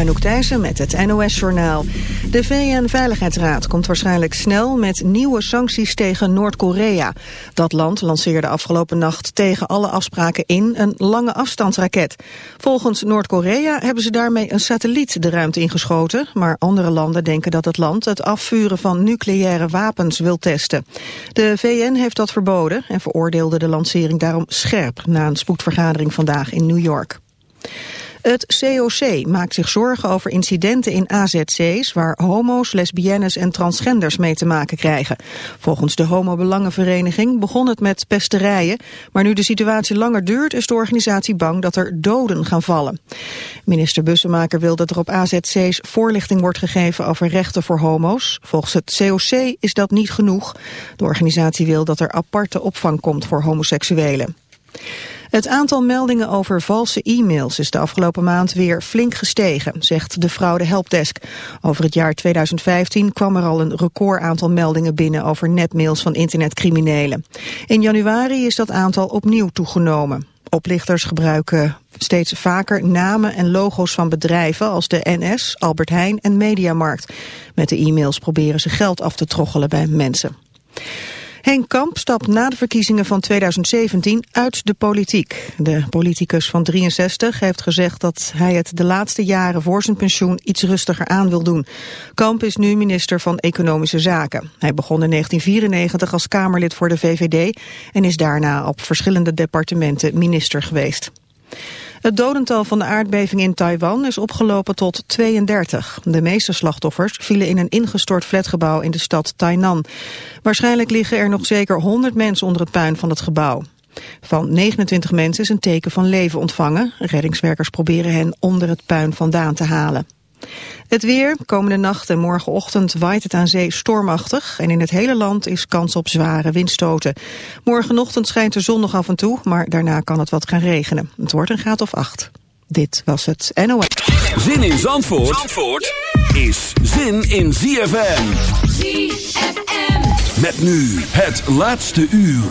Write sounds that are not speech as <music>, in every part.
Anouk met het NOS-journaal. De VN-veiligheidsraad komt waarschijnlijk snel met nieuwe sancties tegen Noord-Korea. Dat land lanceerde afgelopen nacht tegen alle afspraken in een lange afstandsraket. Volgens Noord-Korea hebben ze daarmee een satelliet de ruimte ingeschoten. Maar andere landen denken dat het land het afvuren van nucleaire wapens wil testen. De VN heeft dat verboden en veroordeelde de lancering daarom scherp na een spoedvergadering vandaag in New York. Het COC maakt zich zorgen over incidenten in AZC's... waar homo's, lesbiennes en transgenders mee te maken krijgen. Volgens de Homo-Belangenvereniging begon het met pesterijen... maar nu de situatie langer duurt is de organisatie bang dat er doden gaan vallen. Minister Bussemaker wil dat er op AZC's voorlichting wordt gegeven... over rechten voor homo's. Volgens het COC is dat niet genoeg. De organisatie wil dat er aparte opvang komt voor homoseksuelen. Het aantal meldingen over valse e-mails is de afgelopen maand weer flink gestegen, zegt de fraude helpdesk. Over het jaar 2015 kwam er al een record aantal meldingen binnen over netmails van internetcriminelen. In januari is dat aantal opnieuw toegenomen. Oplichters gebruiken steeds vaker namen en logo's van bedrijven als de NS, Albert Heijn en Mediamarkt. Met de e-mails proberen ze geld af te troggelen bij mensen. Henk Kamp stapt na de verkiezingen van 2017 uit de politiek. De politicus van 63 heeft gezegd dat hij het de laatste jaren voor zijn pensioen iets rustiger aan wil doen. Kamp is nu minister van Economische Zaken. Hij begon in 1994 als Kamerlid voor de VVD en is daarna op verschillende departementen minister geweest. Het dodental van de aardbeving in Taiwan is opgelopen tot 32. De meeste slachtoffers vielen in een ingestort flatgebouw in de stad Tainan. Waarschijnlijk liggen er nog zeker 100 mensen onder het puin van het gebouw. Van 29 mensen is een teken van leven ontvangen. Reddingswerkers proberen hen onder het puin vandaan te halen. Het weer, komende nacht en morgenochtend waait het aan zee stormachtig... en in het hele land is kans op zware windstoten. Morgenochtend schijnt de zon nog af en toe, maar daarna kan het wat gaan regenen. Het wordt een graad of acht. Dit was het NOS. Zin in Zandvoort, Zandvoort is zin in ZFM. ZFM. Met nu het laatste uur.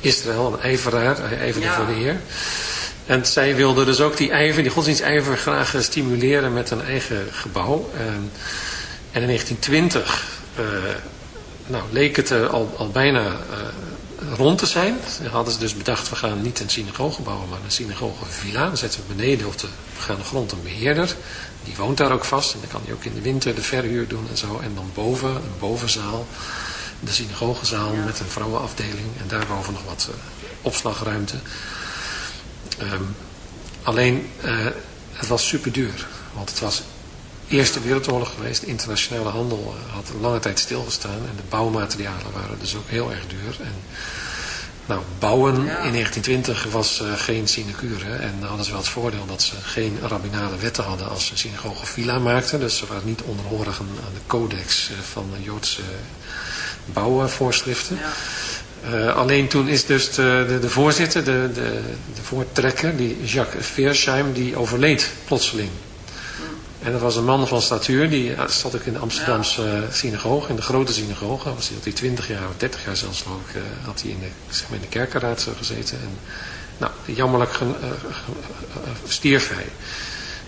Israël. Een ijveraar, hij ijverde ja. voor de Heer. En zij wilden dus ook die ijver, die godsdienstijver graag stimuleren met een eigen gebouw. En, en in 1920 uh, nou, leek het er al, al bijna uh, rond te zijn. Dan hadden ze dus bedacht, we gaan niet een synagoge bouwen, maar een synagoge villa. Dan zetten we beneden op de begaande grond een beheerder. Die woont daar ook vast en dan kan hij ook in de winter de verhuur doen en zo. En dan boven, een bovenzaal, de synagogezaal ja. met een vrouwenafdeling. En daarboven nog wat uh, opslagruimte. Um, alleen, uh, het was super duur. Want het was Eerste Wereldoorlog geweest. Internationale handel uh, had lange tijd stilgestaan. En de bouwmaterialen waren dus ook heel erg duur. En, nou, bouwen ja. in 1920 was uh, geen sinecure. En hadden ze wel het voordeel dat ze geen rabbinale wetten hadden als ze synagoge villa maakten. Dus ze waren niet onderhorig aan de codex van de Joodse bouwvoorschriften. Ja. Uh, alleen toen is dus de, de, de voorzitter, de, de, de, voortrekker, die Jacques Veersheim, die overleed plotseling. En dat was een man van statuur, die zat ook in de Amsterdamse uh, synagoge, in de grote synagoge. Was hij, had hij 20 jaar of 30 jaar zelfs geloof ik, uh, had hij in de, zeg maar in de kerkenraad gezeten. En, nou, jammerlijk stierf hij.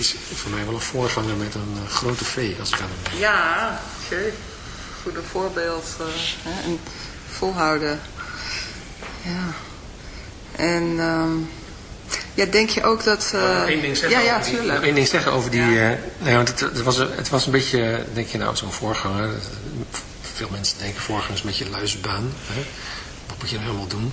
is voor mij wel een voorganger met een uh, grote V, als ik aan hem denk. Ja, oké. Goede voorbeeld. Uh, hè, en volhouden. Ja. En um, ja, denk je ook dat... Uh, Eén ding zeggen ja, ja, tuurlijk. Eén ding zeggen over die... Ja. nee, want het, het, was, het was een beetje, denk je nou, zo'n voorganger. Veel mensen denken voorganger is een beetje luisbaan. Hè? Wat moet je nou helemaal doen?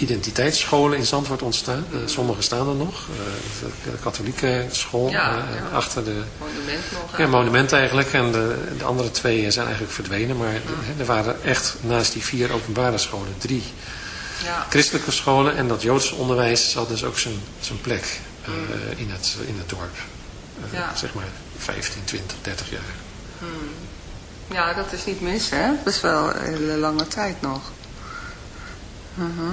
identiteitsscholen in Zandvoort ontstaan. Uh, sommige staan er nog. Uh, de katholieke school ja, uh, ja. achter de... Monument nog. Ja, monument eigenlijk. En de, de andere twee zijn eigenlijk verdwenen. Maar de, er waren echt naast die vier openbare scholen drie ja. christelijke scholen. En dat Joodse onderwijs had dus ook zijn, zijn plek mm. in, het, in het dorp. ja. Zeg maar 15, 20, 30 jaar. Mm. Ja, dat is niet mis hè. Dat is wel een hele lange tijd nog. Uh -huh.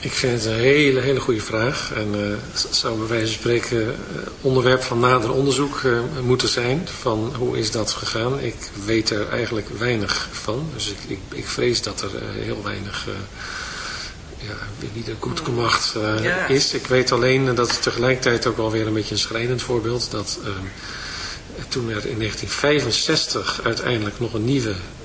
Ik vind het een hele, hele goede vraag. En uh, het zou bij wijze van spreken uh, onderwerp van nader onderzoek uh, moeten zijn. Van hoe is dat gegaan? Ik weet er eigenlijk weinig van. Dus ik, ik, ik vrees dat er heel weinig ja, niet een goed gemacht ja. is. Ik weet alleen dat het tegelijkertijd ook alweer een beetje een schrijnend voorbeeld. Dat ehm, toen er in 1965 uiteindelijk nog een nieuwe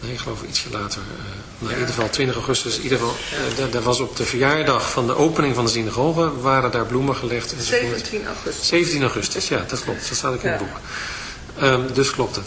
Nee, ik geloof ietsje later. Nou, in ieder geval 20 augustus. In ieder geval, uh, daar was op de verjaardag van de opening van de synagoge, waren daar bloemen gelegd. 17 augustus. 17 augustus, ja, dat klopt. Dat staat ook in het boek. Um, dus klopt het.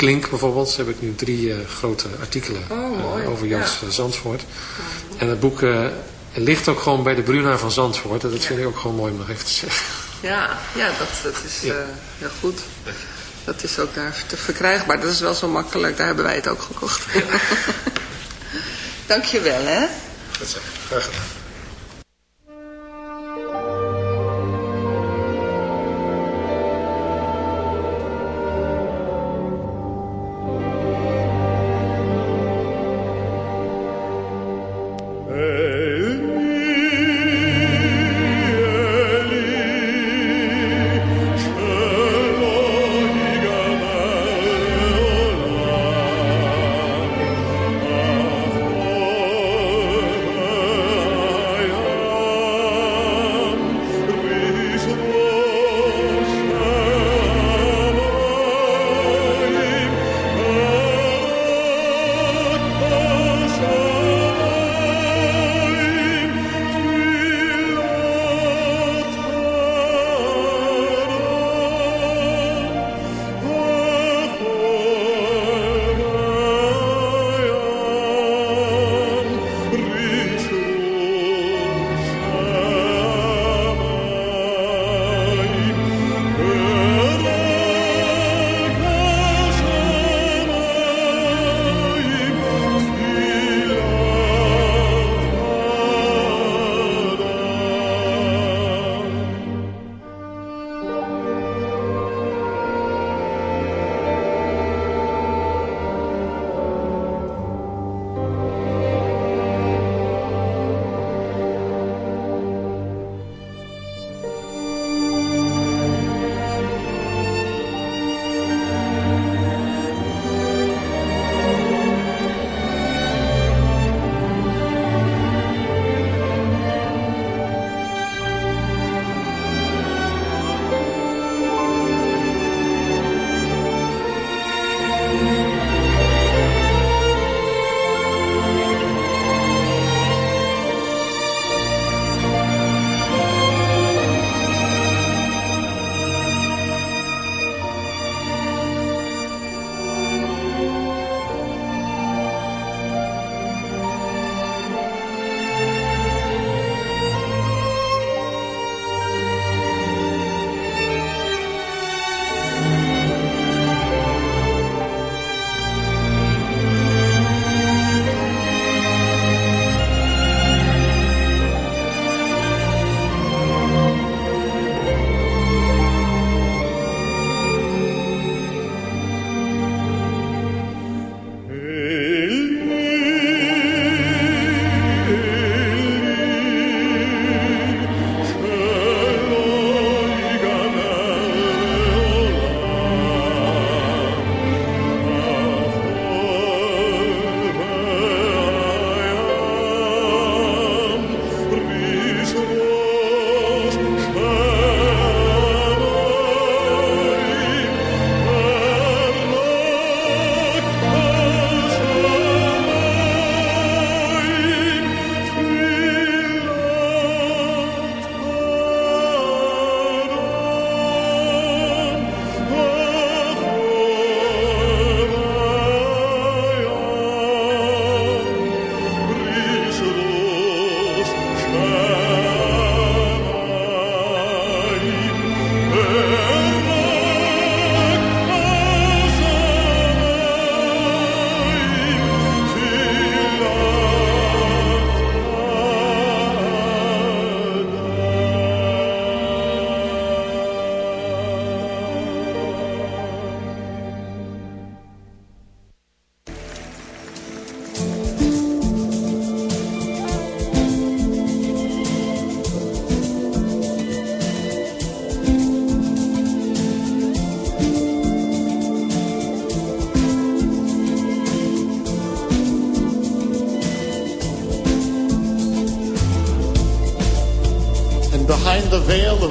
Klink bijvoorbeeld, heb ik nu drie grote artikelen oh, over Joods ja. Zandvoort. En het boek ligt ook gewoon bij de Bruna van Zandvoort. En dat vind ik ook gewoon mooi om nog even te zeggen. Ja, ja dat, dat is ja. Heel goed. Dat is ook daar te verkrijgbaar. Dat is wel zo makkelijk. Daar hebben wij het ook gekocht. Ja. <laughs> Dank je wel, hè? Goed zo. Graag gedaan.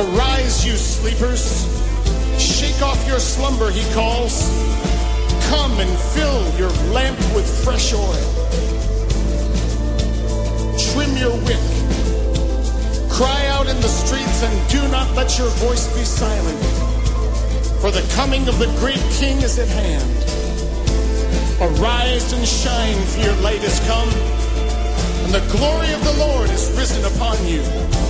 Arise, you sleepers. Shake off your slumber, he calls. Come and fill your lamp with fresh oil. Trim your wick. Cry out in the streets and do not let your voice be silent. For the coming of the great king is at hand. Arise and shine, for your light has come, and the glory of the Lord is risen upon you.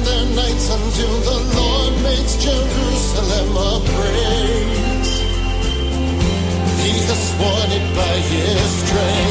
nights until the Lord makes Jerusalem a praise. He has sworn it by his strength.